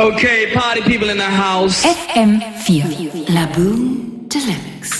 Okay, party people in the house. FM4 Laboon Deluxe.